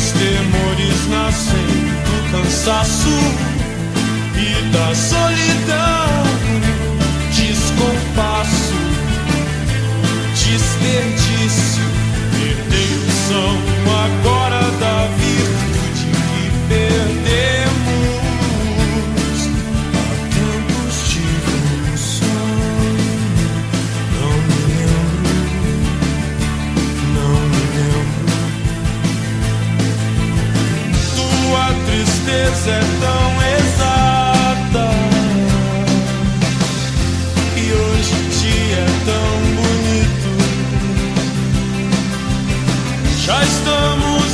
Os temores nascem do cansaço e da solidão. Descompasso, desperdício, perdeu são agora. quer ser tão exata. E hoje te é tão bonito. Já estamos.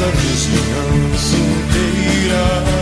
nossa vizinhança inteira.